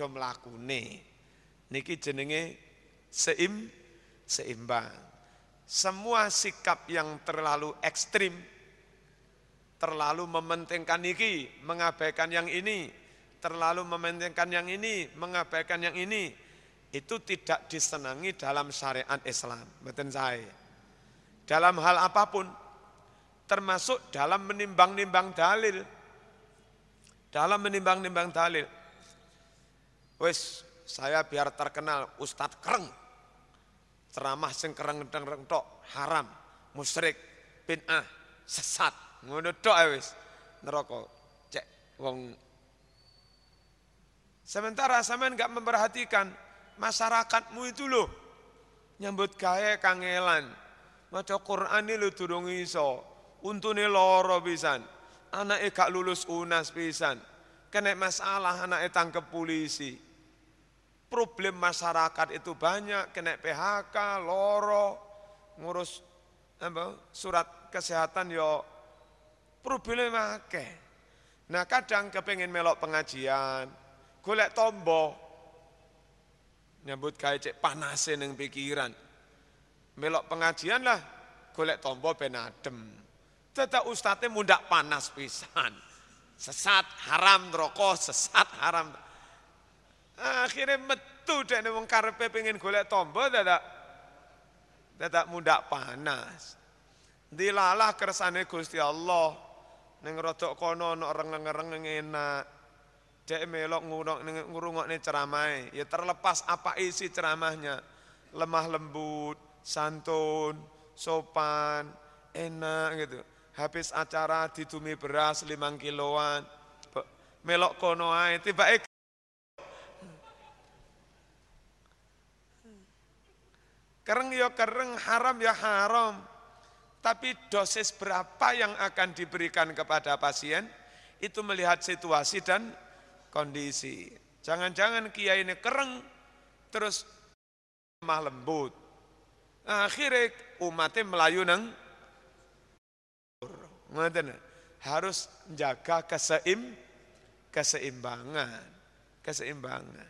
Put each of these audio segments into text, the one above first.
Padha mlakune. Niki jenenge seim seimbang. Semua sikap yang terlalu ekstrim, terlalu mementingkan niki, mengabaikan yang ini, terlalu mementingkan yang ini, mengabaikan yang ini, itu tidak disenangi dalam syariat Islam. Betul saya. Dalam hal apa pun, termasuk dalam menimbang-nimbang dalil. Dalam menimbang-nimbang dalil. Wes, saya biar terkenal Ustadz Kereng. Ceramah sing kereng kereng tok haram, musyrik, bid'ah, sesat. Ngono tok wis. Neraka. Cek wong Sementara sampean enggak memperhatikan masyarakatmu itu loh nyambut gawe kangelan. Maca Quran lho durung iso. Untune loro pisan. Anake gak lulus UNAS pisan. Kena masalah anake tangkep polisi. Problem masyarakat itu banyak, kena PHK, loro, ngurus apa, surat kesehatan yo problem akeh. Nah kadang kepengen melok pengajian, golek tombo, nyambut gawe cek panase ning pikiran. Melok pengajian lah golek tombo ben adem. Tetap ustadznya mundak panas pisan. Sesat haram rokok, sesat haram. Akhirnya metu dan wong karepe pengen golek tombo dadak dadak mundak panas. Dilalah kersane Gusti Allah ning rodok kono ana rengeng-rengeng enak. Dek melok ngurungok nih ceramah, ya terlepas apa isi ceramahnya, lemah lembut, santun, sopan, enak gitu. Habis acara ditumi beras limang kiloan, melok kono ae tiba Kereng haram ya haram. Tapi dosis berapa yang akan diberikan kepada pasien, itu melihat situasi dan kondisi. Jangan-jangan kiai ini kereng, terus lemah lembut. Akhirnya umatnya melayu nang harus jaga keseim keseimbangan, keseimbangan.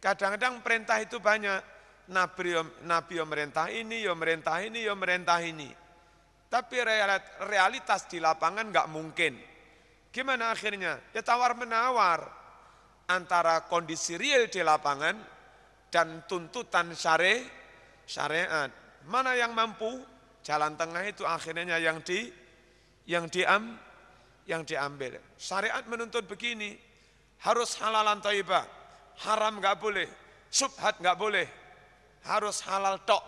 Kadang-kadang perintah itu banyak. Nabi, Nabi yang merintah ini, yang merintah ini, yang merintah ini. Tapi realitas di lapangan nggak mungkin. Gimana akhirnya? Ya tawar menawar antara kondisi real di lapangan dan tuntutan syari, syariat. Mana yang mampu? Jalan tengah itu akhirnya yang di yang diam yang diambil. Syariat menuntut begini, harus halalan thayyibah, haram nggak boleh, subhat nggak boleh, harus halal tok.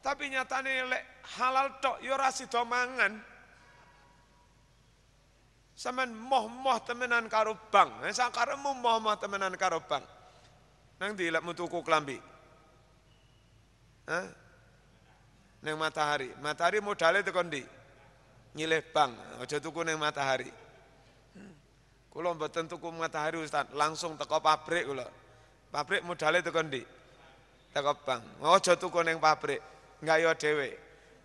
Tapi nyatanya lek halal tok yo ya rasi mangan. Saman moh-moh temenan karo bank. Eh, sakaremu moh-moh temenan karo bank. Nang di lek tuku klambi. Hah? Neng matahari. Matahari modalnya tekan di. Nyilih bank. Aja tuku neng matahari. Kulo mboten tuku matahari Ustaz, langsung teko pabrik kula. Pabrik modalnya tekan di. Teko bank. Aja tuku neng pabrik. Gayo dhewe.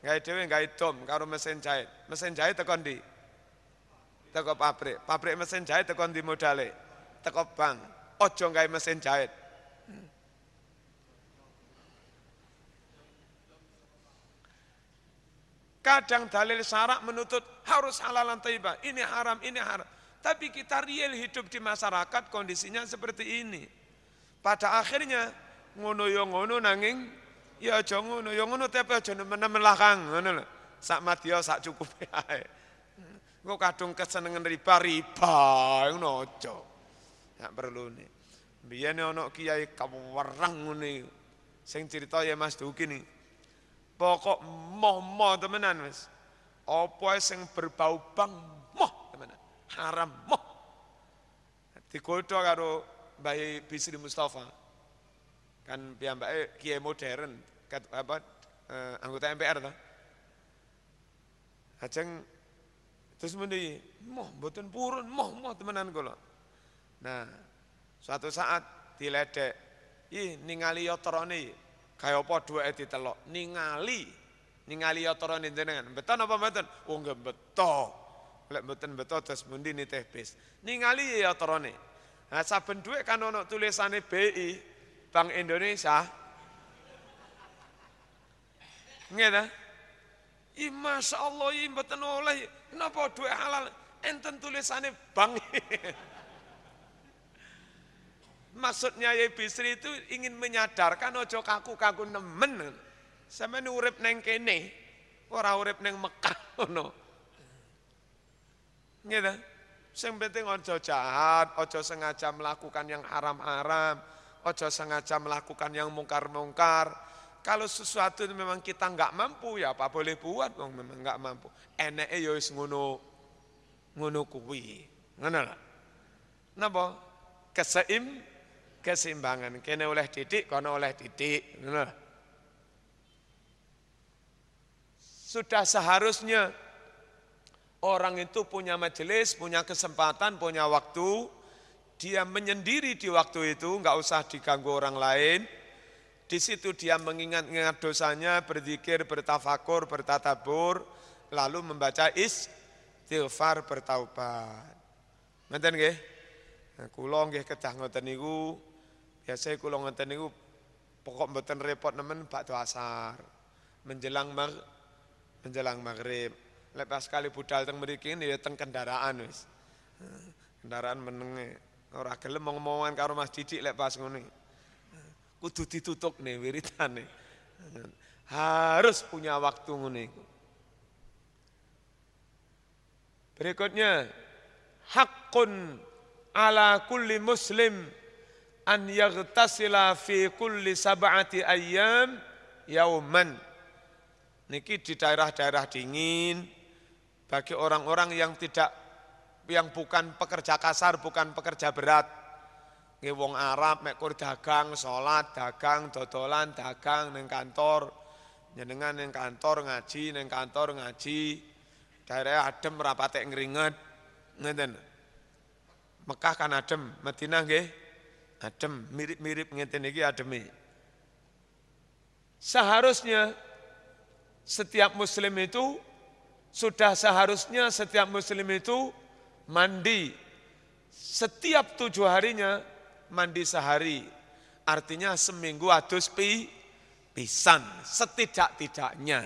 Gawe dhewe gawe dom karo mesin jahit. Mesin jahit tekan di teko pabrik. Pabrik mesin jahit teko di modale? Teko bank. Ojo gawe mesin jahit. Kadang dalil syarak menuntut harus halalan thayyibah. Ini haram, ini haram. Tapi kita real hidup di masyarakat kondisinya seperti ini. Pada akhirnya ngono yo ngono nanging ya aja ngono yo ngono tapi aja nemen-nemen lakang ngono lho. Sak madya sak cukup ae. Engko kadung kesenengan riba riba ngono aja. Ya perlu nih. Biyen ana kiai kawerang ngene. Sing cerita ya Mas Duki nih. Pokok moh-moh temenan Mas. Apa sing berbau bang moh temenan. Haram moh. Digodho karo Mbah Bisri Mustafa. Kan piyambake kiai modern, apa eh, anggota MPR ta. Ajeng Terus muni, moh mboten purun, moh moh temenan kula. Nah, suatu saat diledek, ih ningali yotrone kaya apa duweke ditelok, ningali ningali yotrone jenengan. Beton apa mboten? Oh nggih beto. Lek mboten beto terus mundi nitih bis. Ningali yotrone. Nah, saben duit kan ono tulisannya BI, Bank Indonesia. Nggih Ih, Masya Allah, ini mboten oleh. Kenapa duit halal? Enten tulisannya bank. Maksudnya ya Bisri itu ingin menyadarkan ojo kaku-kaku nemen. Sama ini urip neng kene, ora urip neng Mekah ngono. Gitu. Yang penting ojo jahat, ojo sengaja melakukan yang haram-haram, ojo sengaja melakukan yang mungkar-mungkar. Kalau sesuatu itu memang kita nggak mampu ya apa boleh buat, dong memang nggak mampu. Enak ya wis ngono ngono kuwi. Ngono lah. Napa? Keseim keseimbangan. Kene oleh titik, kono oleh titik. Nah. Sudah seharusnya orang itu punya majelis, punya kesempatan, punya waktu, dia menyendiri di waktu itu, nggak usah diganggu orang lain. Di situ dia mengingat-ingat dosanya, berzikir, bertafakur, bertatabur, lalu membaca istighfar bertaubat. Ngeten nggih? Nah, kula nggih kedah ngoten niku Biasanya kalau ngeten niku pokok mboten repot nemen bakdo asar. Menjelang mag menjelang maghrib. Lepas kali budal teng mriki ya teng kendaraan wis. Kendaraan menenge. Ora gelem ngomongan karo Mas Didik lek pas ngene. Kudu ditutup nih wiritane. Harus punya waktu ngene iku. Berikutnya hakun ala kulli muslim an yaghtasila fi kulli sab'ati ayyam yauman. Niki di daerah-daerah dingin bagi orang-orang yang tidak yang bukan pekerja kasar, bukan pekerja berat. Nggih wong Arab mek kur dagang, salat, dagang, dodolan, dagang ning kantor. Jenengan ning kantor ngaji, ning kantor ngaji. Daerah adem rapatek ngringet. Ngeten. Mekah kan adem, Madinah nggih adem, mirip-mirip ngeten iki ademe. Seharusnya setiap muslim itu sudah seharusnya setiap muslim itu mandi setiap tujuh harinya mandi sehari. Artinya seminggu adus pi pisan setidak-tidaknya.